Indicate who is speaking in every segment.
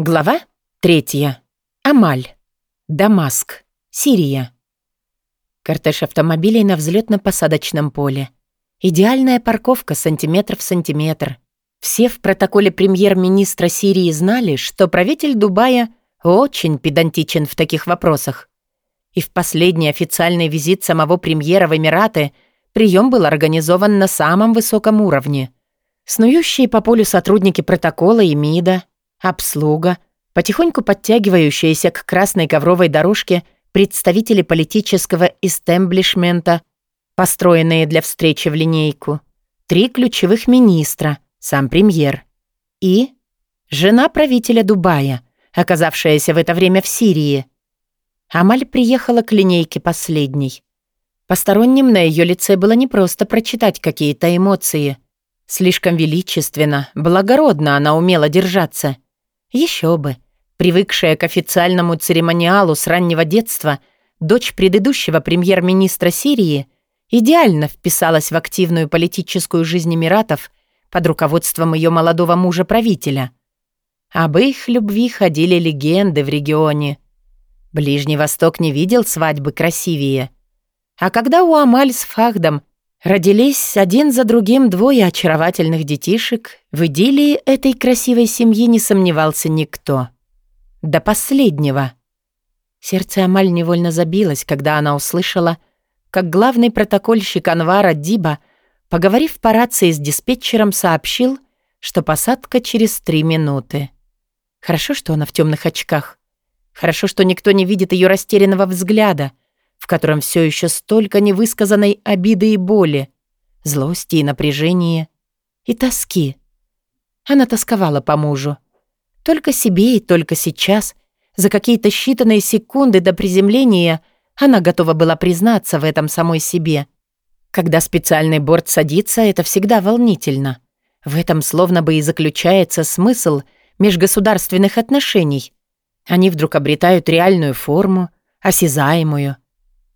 Speaker 1: Глава третья. Амаль. Дамаск. Сирия. Кортеж автомобилей на взлетно-посадочном поле. Идеальная парковка сантиметр в сантиметр. Все в протоколе премьер-министра Сирии знали, что правитель Дубая очень педантичен в таких вопросах. И в последний официальный визит самого премьера в Эмираты прием был организован на самом высоком уровне. Снующие по полю сотрудники протокола и МИДа, обслуга, потихоньку подтягивающиеся к красной ковровой дорожке представители политического истемблишмента, построенные для встречи в линейку, три ключевых министра, сам премьер и жена правителя Дубая, оказавшаяся в это время в Сирии. Амаль приехала к линейке последней. Посторонним на ее лице было непросто прочитать какие-то эмоции. Слишком величественно, благородно она умела держаться — еще бы. Привыкшая к официальному церемониалу с раннего детства, дочь предыдущего премьер-министра Сирии идеально вписалась в активную политическую жизнь Эмиратов под руководством ее молодого мужа-правителя. Об их любви ходили легенды в регионе. Ближний Восток не видел свадьбы красивее. А когда у Амаль с Фахдом Родились один за другим двое очаровательных детишек. В идиллии этой красивой семьи не сомневался никто. До последнего. Сердце Амаль невольно забилось, когда она услышала, как главный протокольщик Анвара Диба, поговорив по рации с диспетчером, сообщил, что посадка через три минуты. Хорошо, что она в темных очках. Хорошо, что никто не видит ее растерянного взгляда — котором все еще столько невысказанной обиды и боли, злости и напряжения, и тоски. Она тосковала по мужу. Только себе и только сейчас, за какие-то считанные секунды до приземления, она готова была признаться в этом самой себе. Когда специальный борт садится, это всегда волнительно. В этом словно бы и заключается смысл межгосударственных отношений. Они вдруг обретают реальную форму, осязаемую —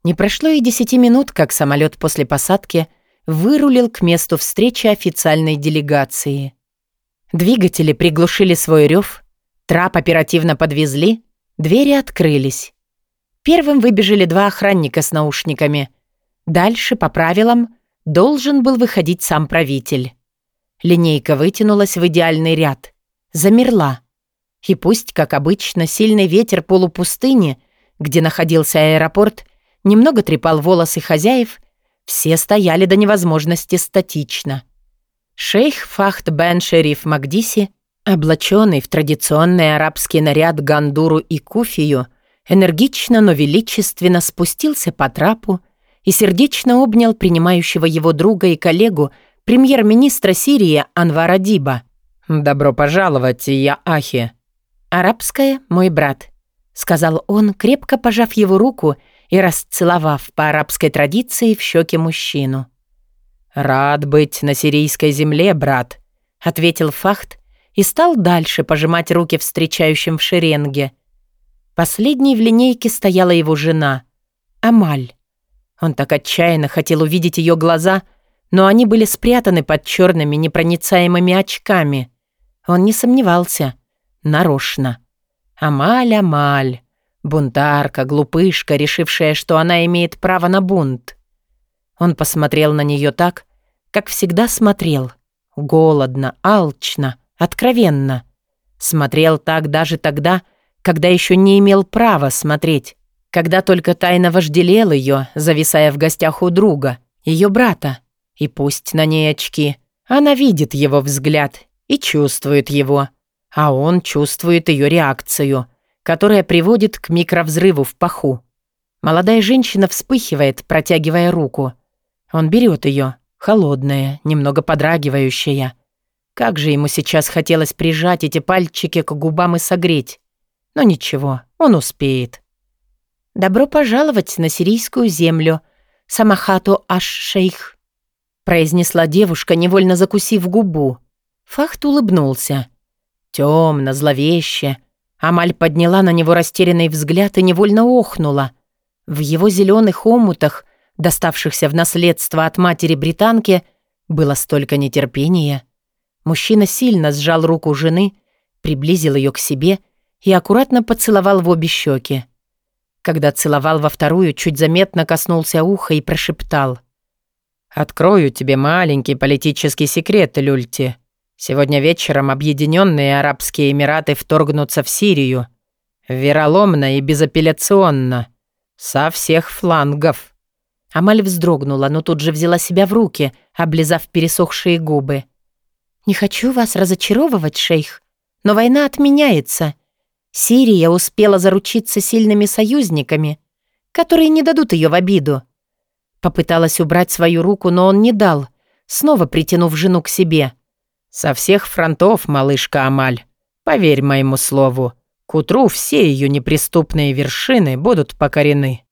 Speaker 1: не прошло и десяти минут, как самолет после посадки вырулил к месту встречи официальной делегации. Двигатели приглушили свой рев, трап оперативно подвезли, двери открылись. Первым выбежали два охранника с наушниками. Дальше, по правилам, должен был выходить сам правитель. Линейка вытянулась в идеальный ряд. Замерла. И пусть, как обычно, сильный ветер полупустыни, где находился аэропорт, немного трепал волосы хозяев, все стояли до невозможности статично. Шейх Фахт бен Шериф Магдиси, облаченный в традиционный арабский наряд гандуру и куфию, энергично, но величественно спустился по трапу и сердечно обнял принимающего его друга и коллегу, премьер-министра Сирии Анвара Диба. «Добро пожаловать, я Ахи». «Арабская, мой брат», — сказал он, крепко пожав его руку и расцеловав по арабской традиции в щеке мужчину. «Рад быть на сирийской земле, брат», — ответил Фахт и стал дальше пожимать руки встречающим в шеренге. Последней в линейке стояла его жена, Амаль. Он так отчаянно хотел увидеть ее глаза, но они были спрятаны под черными непроницаемыми очками. Он не сомневался. Нарочно. «Амаль, Амаль». Бунтарка, глупышка, решившая, что она имеет право на бунт. Он посмотрел на нее так, как всегда смотрел. Голодно, алчно, откровенно. Смотрел так даже тогда, когда еще не имел права смотреть. Когда только тайно вожделел ее, зависая в гостях у друга, ее брата. И пусть на ней очки, она видит его взгляд и чувствует его. А он чувствует ее реакцию — которая приводит к микровзрыву в паху. Молодая женщина вспыхивает, протягивая руку. Он берет ее, холодная, немного подрагивающая. Как же ему сейчас хотелось прижать эти пальчики к губам и согреть. Но ничего, он успеет. «Добро пожаловать на сирийскую землю, Самахату Аш-Шейх», произнесла девушка, невольно закусив губу. Фахт улыбнулся. Темно, зловеще, Амаль подняла на него растерянный взгляд и невольно охнула. В его зеленых омутах, доставшихся в наследство от матери-британки, было столько нетерпения. Мужчина сильно сжал руку жены, приблизил ее к себе и аккуратно поцеловал в обе щеки. Когда целовал во вторую, чуть заметно коснулся уха и прошептал. «Открою тебе маленький политический секрет, Люльти. Сегодня вечером Объединенные Арабские Эмираты вторгнутся в Сирию. Вероломно и безапелляционно. Со всех флангов». Амаль вздрогнула, но тут же взяла себя в руки, облизав пересохшие губы. «Не хочу вас разочаровывать, шейх, но война отменяется. Сирия успела заручиться сильными союзниками, которые не дадут ее в обиду. Попыталась убрать свою руку, но он не дал, снова притянув жену к себе.
Speaker 2: «Со всех фронтов, малышка Амаль, поверь моему слову, к утру все ее неприступные вершины будут покорены».